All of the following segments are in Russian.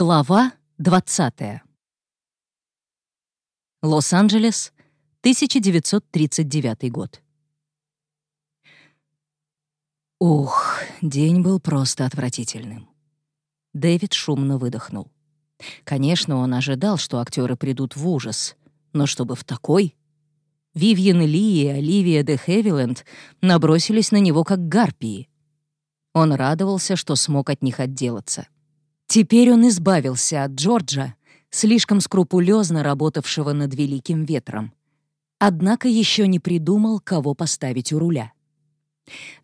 Глава 20. Лос-Анджелес, 1939 год. Ух, день был просто отвратительным. Дэвид шумно выдохнул. Конечно, он ожидал, что актеры придут в ужас, но чтобы в такой... Вивьен Ли и Оливия де Хевиленд набросились на него как гарпии. Он радовался, что смог от них отделаться. Теперь он избавился от Джорджа, слишком скрупулезно работавшего над Великим Ветром. Однако еще не придумал, кого поставить у руля.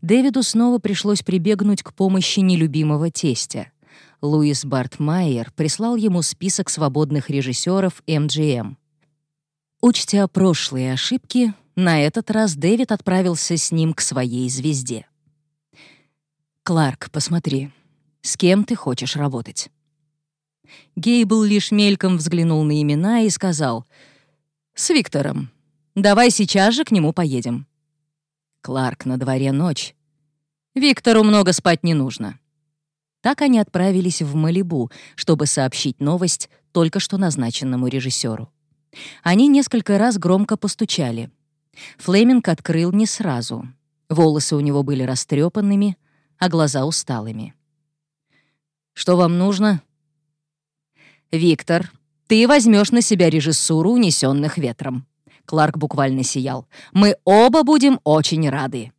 Дэвиду снова пришлось прибегнуть к помощи нелюбимого тестя. Луис Барт Майер прислал ему список свободных режиссеров MGM. Учтя прошлые ошибки, на этот раз Дэвид отправился с ним к своей звезде. «Кларк, посмотри, с кем ты хочешь работать?» Гейбл лишь мельком взглянул на имена и сказал, «С Виктором. Давай сейчас же к нему поедем». «Кларк, на дворе ночь. Виктору много спать не нужно». Так они отправились в Малибу, чтобы сообщить новость только что назначенному режиссеру. Они несколько раз громко постучали. Флеминг открыл не сразу. Волосы у него были растрепанными, а глаза усталыми. Что вам нужно?» «Виктор, ты возьмешь на себя режиссуру унесенных ветром». Кларк буквально сиял. «Мы оба будем очень рады».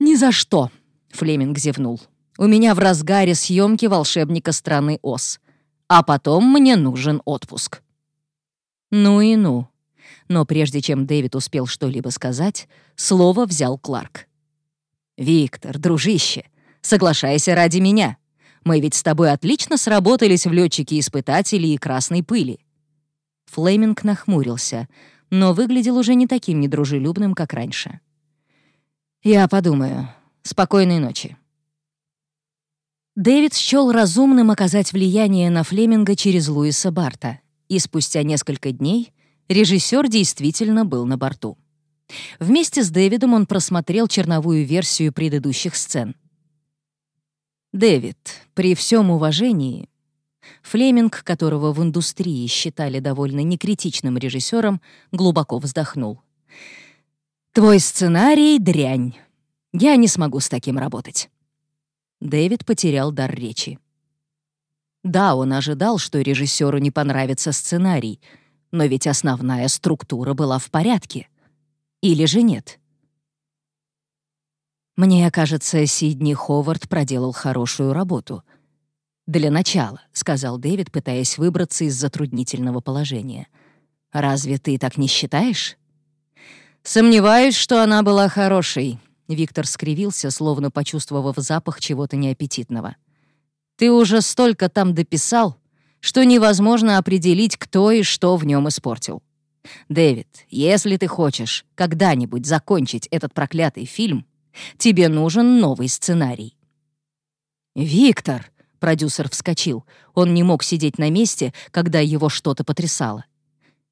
«Ни за что», — Флеминг зевнул. «У меня в разгаре съемки волшебника страны Оз. А потом мне нужен отпуск». Ну и ну. Но прежде чем Дэвид успел что-либо сказать, слово взял Кларк. «Виктор, дружище, соглашайся ради меня. Мы ведь с тобой отлично сработались в летчике-испытатели и красной пыли». Флейминг нахмурился, но выглядел уже не таким недружелюбным, как раньше. «Я подумаю. Спокойной ночи». Дэвид счел разумным оказать влияние на Флеминга через Луиса Барта, и спустя несколько дней режиссер действительно был на борту. Вместе с Дэвидом он просмотрел черновую версию предыдущих сцен — Дэвид, при всем уважении, Флеминг, которого в индустрии считали довольно некритичным режиссером, глубоко вздохнул. «Твой сценарий — дрянь. Я не смогу с таким работать». Дэвид потерял дар речи. Да, он ожидал, что режиссеру не понравится сценарий, но ведь основная структура была в порядке. Или же нет? Мне кажется, Сидни Ховард проделал хорошую работу. «Для начала», — сказал Дэвид, пытаясь выбраться из затруднительного положения. «Разве ты так не считаешь?» «Сомневаюсь, что она была хорошей», — Виктор скривился, словно почувствовав запах чего-то неаппетитного. «Ты уже столько там дописал, что невозможно определить, кто и что в нем испортил. Дэвид, если ты хочешь когда-нибудь закончить этот проклятый фильм, Тебе нужен новый сценарий». «Виктор!» — продюсер вскочил. Он не мог сидеть на месте, когда его что-то потрясало.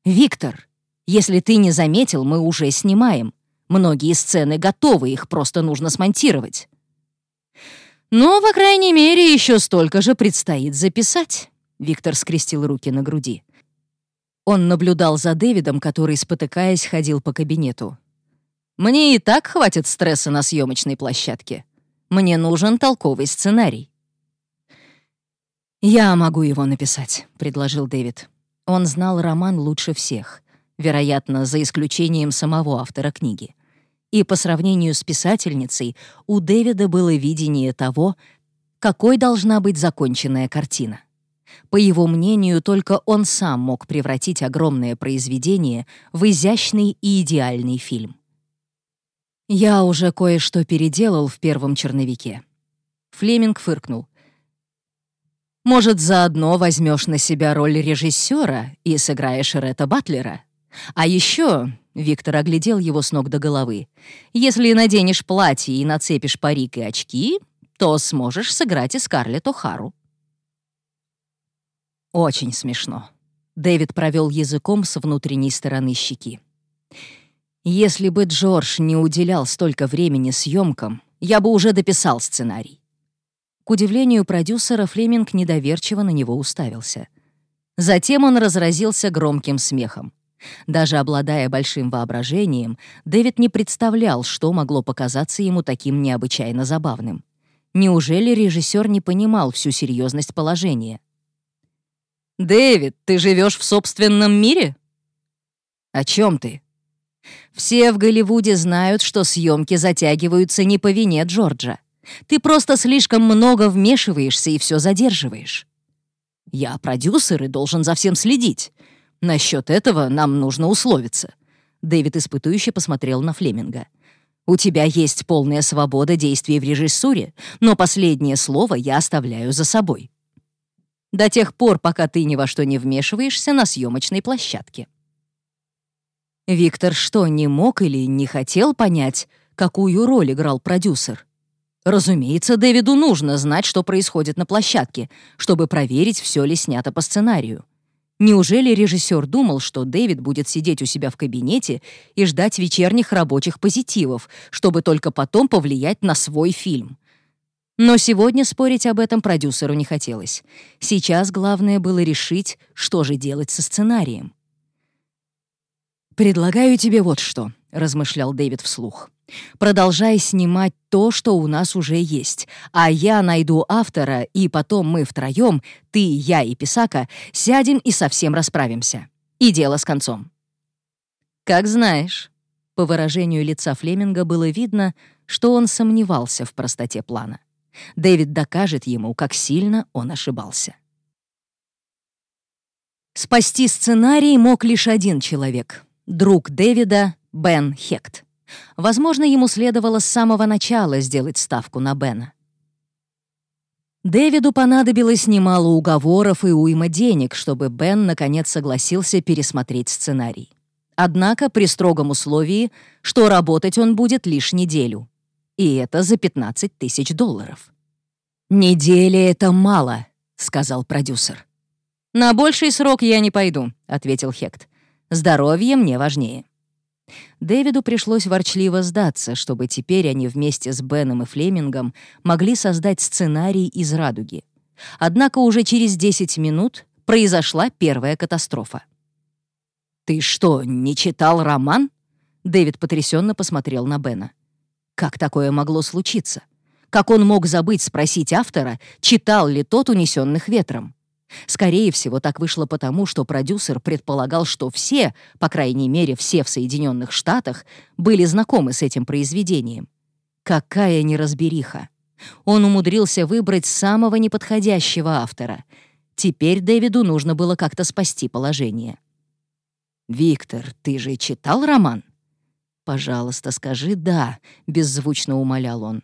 «Виктор, если ты не заметил, мы уже снимаем. Многие сцены готовы, их просто нужно смонтировать». «Ну, по крайней мере, еще столько же предстоит записать», — Виктор скрестил руки на груди. Он наблюдал за Дэвидом, который, спотыкаясь, ходил по кабинету. Мне и так хватит стресса на съемочной площадке. Мне нужен толковый сценарий». «Я могу его написать», — предложил Дэвид. Он знал роман лучше всех, вероятно, за исключением самого автора книги. И по сравнению с писательницей у Дэвида было видение того, какой должна быть законченная картина. По его мнению, только он сам мог превратить огромное произведение в изящный и идеальный фильм. «Я уже кое-что переделал в первом черновике». Флеминг фыркнул. «Может, заодно возьмешь на себя роль режиссера и сыграешь Ретта Батлера? А еще...» — Виктор оглядел его с ног до головы. «Если наденешь платье и нацепишь парик и очки, то сможешь сыграть и Скарлетт О'Хару». Очень смешно. Дэвид провел языком с внутренней стороны щеки. Если бы Джордж не уделял столько времени съемкам, я бы уже дописал сценарий. К удивлению продюсера, Флеминг недоверчиво на него уставился. Затем он разразился громким смехом. Даже обладая большим воображением, Дэвид не представлял, что могло показаться ему таким необычайно забавным. Неужели режиссер не понимал всю серьезность положения? «Дэвид, ты живешь в собственном мире?» «О чем ты?» «Все в Голливуде знают, что съемки затягиваются не по вине Джорджа. Ты просто слишком много вмешиваешься и все задерживаешь. Я продюсер и должен за всем следить. Насчет этого нам нужно условиться. Дэвид испытующе посмотрел на Флеминга. У тебя есть полная свобода действий в режиссуре, но последнее слово я оставляю за собой. До тех пор, пока ты ни во что не вмешиваешься на съемочной площадке. Виктор что, не мог или не хотел понять, какую роль играл продюсер? Разумеется, Дэвиду нужно знать, что происходит на площадке, чтобы проверить, все ли снято по сценарию. Неужели режиссер думал, что Дэвид будет сидеть у себя в кабинете и ждать вечерних рабочих позитивов, чтобы только потом повлиять на свой фильм? Но сегодня спорить об этом продюсеру не хотелось. Сейчас главное было решить, что же делать со сценарием. «Предлагаю тебе вот что», — размышлял Дэвид вслух. Продолжай снимать то, что у нас уже есть, а я найду автора, и потом мы втроем, ты, я и Писака, сядем и совсем расправимся. И дело с концом. Как знаешь. По выражению лица Флеминга было видно, что он сомневался в простоте плана. Дэвид докажет ему, как сильно он ошибался. Спасти сценарий мог лишь один человек — друг Дэвида Бен Хект. Возможно, ему следовало с самого начала сделать ставку на Бена. Дэвиду понадобилось немало уговоров и уйма денег, чтобы Бен наконец согласился пересмотреть сценарий. Однако при строгом условии, что работать он будет лишь неделю. И это за 15 тысяч долларов. «Недели — это мало», — сказал продюсер. «На больший срок я не пойду», — ответил Хект. «Здоровье мне важнее». Дэвиду пришлось ворчливо сдаться, чтобы теперь они вместе с Беном и Флемингом могли создать сценарий из радуги. Однако уже через 10 минут произошла первая катастрофа. «Ты что, не читал роман?» Дэвид потрясенно посмотрел на Бена. «Как такое могло случиться? Как он мог забыть спросить автора, читал ли тот «Унесенных ветром»? Скорее всего, так вышло потому, что продюсер предполагал, что все, по крайней мере, все в Соединенных Штатах, были знакомы с этим произведением. Какая неразбериха! Он умудрился выбрать самого неподходящего автора. Теперь Дэвиду нужно было как-то спасти положение. «Виктор, ты же читал роман?» «Пожалуйста, скажи «да», — беззвучно умолял он.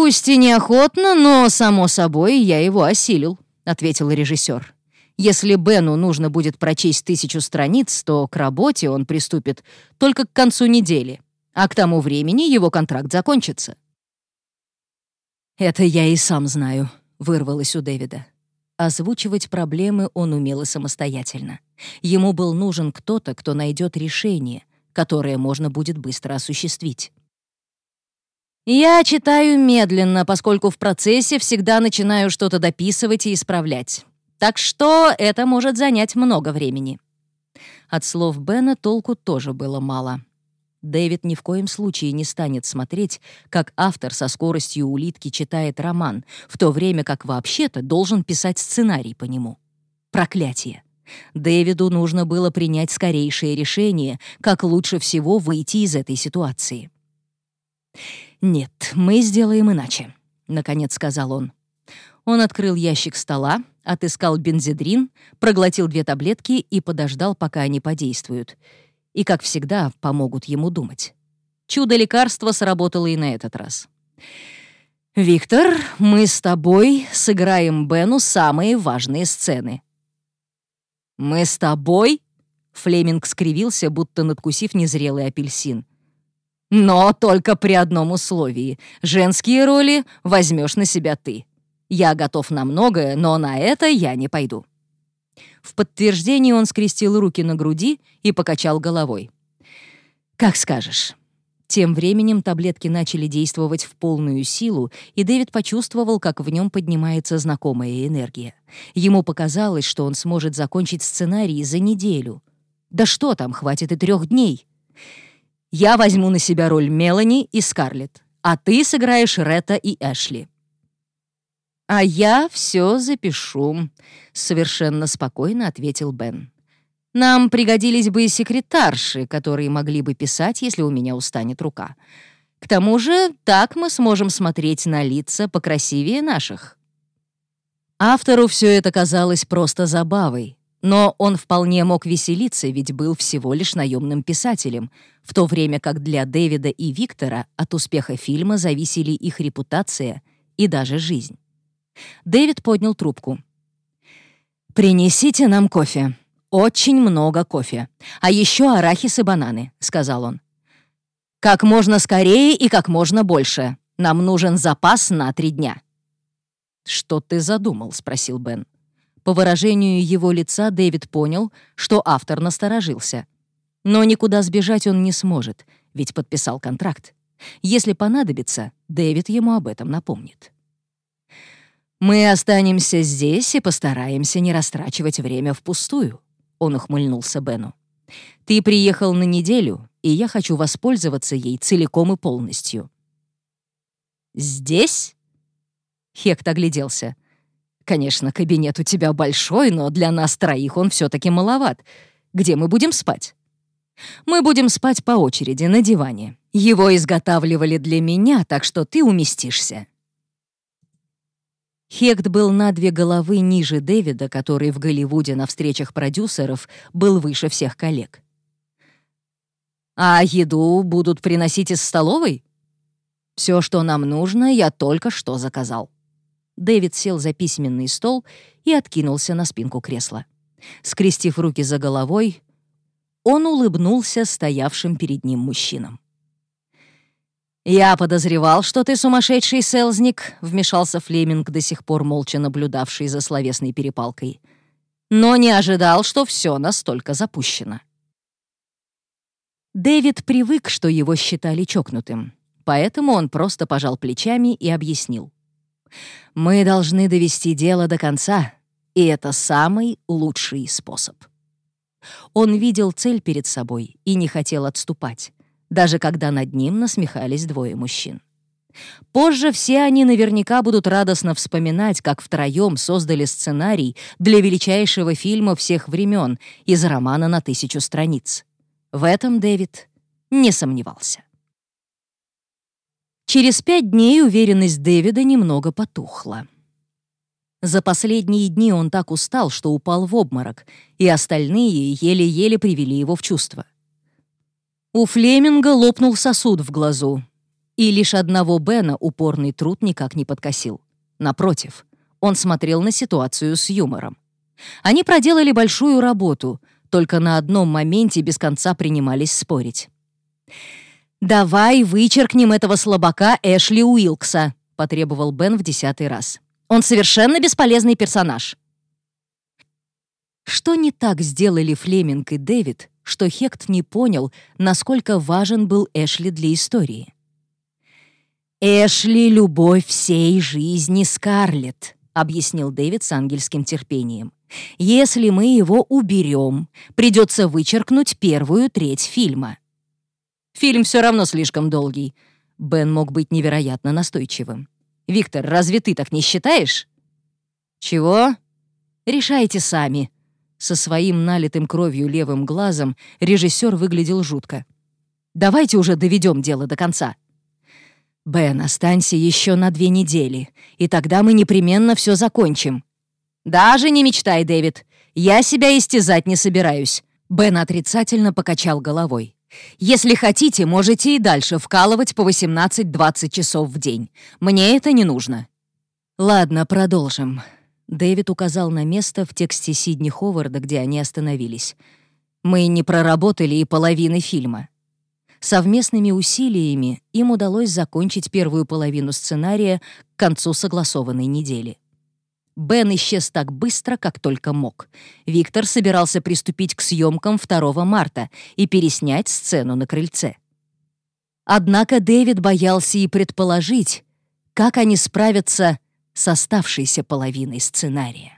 «Пусть и неохотно, но, само собой, я его осилил», — ответил режиссер. «Если Бену нужно будет прочесть тысячу страниц, то к работе он приступит только к концу недели, а к тому времени его контракт закончится». «Это я и сам знаю», — вырвалось у Дэвида. Озвучивать проблемы он умел и самостоятельно. Ему был нужен кто-то, кто найдет решение, которое можно будет быстро осуществить. Я читаю медленно, поскольку в процессе всегда начинаю что-то дописывать и исправлять. Так что это может занять много времени. От слов Бена толку тоже было мало. Дэвид ни в коем случае не станет смотреть, как автор со скоростью улитки читает роман, в то время как вообще-то должен писать сценарий по нему. Проклятие. Дэвиду нужно было принять скорейшее решение, как лучше всего выйти из этой ситуации. «Нет, мы сделаем иначе», — наконец сказал он. Он открыл ящик стола, отыскал бензидрин, проглотил две таблетки и подождал, пока они подействуют. И, как всегда, помогут ему думать. Чудо-лекарство сработало и на этот раз. «Виктор, мы с тобой сыграем Бену самые важные сцены». «Мы с тобой?» Флеминг скривился, будто надкусив незрелый апельсин. Но только при одном условии. Женские роли возьмешь на себя ты. Я готов на многое, но на это я не пойду». В подтверждение он скрестил руки на груди и покачал головой. «Как скажешь. Тем временем таблетки начали действовать в полную силу, и Дэвид почувствовал, как в нем поднимается знакомая энергия. Ему показалось, что он сможет закончить сценарий за неделю. Да что там, хватит и трех дней. «Я возьму на себя роль Мелани и Скарлетт, а ты сыграешь Ретта и Эшли». «А я все запишу», — совершенно спокойно ответил Бен. Нам пригодились бы секретарши, которые могли бы писать, если у меня устанет рука. К тому же так мы сможем смотреть на лица покрасивее наших». Автору все это казалось просто забавой, но он вполне мог веселиться, ведь был всего лишь наемным писателем, в то время как для Дэвида и Виктора от успеха фильма зависели их репутация и даже жизнь. Дэвид поднял трубку. «Принесите нам кофе», «Очень много кофе. А еще арахис и бананы», — сказал он. «Как можно скорее и как можно больше. Нам нужен запас на три дня». «Что ты задумал?» — спросил Бен. По выражению его лица Дэвид понял, что автор насторожился. Но никуда сбежать он не сможет, ведь подписал контракт. Если понадобится, Дэвид ему об этом напомнит. «Мы останемся здесь и постараемся не растрачивать время впустую», он ухмыльнулся Бену. «Ты приехал на неделю, и я хочу воспользоваться ей целиком и полностью». «Здесь?» Хект огляделся. «Конечно, кабинет у тебя большой, но для нас троих он все таки маловат. Где мы будем спать?» «Мы будем спать по очереди на диване. Его изготавливали для меня, так что ты уместишься». Хект был на две головы ниже Дэвида, который в Голливуде на встречах продюсеров был выше всех коллег. «А еду будут приносить из столовой?» «Все, что нам нужно, я только что заказал». Дэвид сел за письменный стол и откинулся на спинку кресла. Скрестив руки за головой, он улыбнулся стоявшим перед ним мужчинам. «Я подозревал, что ты сумасшедший селзник», — вмешался Флеминг, до сих пор молча наблюдавший за словесной перепалкой. «Но не ожидал, что все настолько запущено». Дэвид привык, что его считали чокнутым, поэтому он просто пожал плечами и объяснил. «Мы должны довести дело до конца, и это самый лучший способ». Он видел цель перед собой и не хотел отступать даже когда над ним насмехались двое мужчин. Позже все они наверняка будут радостно вспоминать, как втроем создали сценарий для величайшего фильма всех времен из романа на тысячу страниц. В этом Дэвид не сомневался. Через пять дней уверенность Дэвида немного потухла. За последние дни он так устал, что упал в обморок, и остальные еле-еле привели его в чувство — у Флеминга лопнул сосуд в глазу, и лишь одного Бена упорный труд никак не подкосил. Напротив, он смотрел на ситуацию с юмором. Они проделали большую работу, только на одном моменте без конца принимались спорить. «Давай вычеркнем этого слабака Эшли Уилкса», — потребовал Бен в десятый раз. «Он совершенно бесполезный персонаж». Что не так сделали Флеминг и Дэвид, что Хект не понял, насколько важен был Эшли для истории. «Эшли — любовь всей жизни Скарлетт», — объяснил Дэвид с ангельским терпением. «Если мы его уберем, придется вычеркнуть первую треть фильма». «Фильм все равно слишком долгий». Бен мог быть невероятно настойчивым. «Виктор, разве ты так не считаешь?» «Чего?» «Решайте сами», со своим налитым кровью левым глазом режиссер выглядел жутко. «Давайте уже доведем дело до конца». «Бен, останься еще на две недели, и тогда мы непременно все закончим». «Даже не мечтай, Дэвид. Я себя истязать не собираюсь». Бен отрицательно покачал головой. «Если хотите, можете и дальше вкалывать по 18-20 часов в день. Мне это не нужно». «Ладно, продолжим. Дэвид указал на место в тексте Сидни Ховарда, где они остановились. «Мы не проработали и половины фильма». Совместными усилиями им удалось закончить первую половину сценария к концу согласованной недели. Бен исчез так быстро, как только мог. Виктор собирался приступить к съемкам 2 марта и переснять сцену на крыльце. Однако Дэвид боялся и предположить, как они справятся с оставшейся половиной сценария.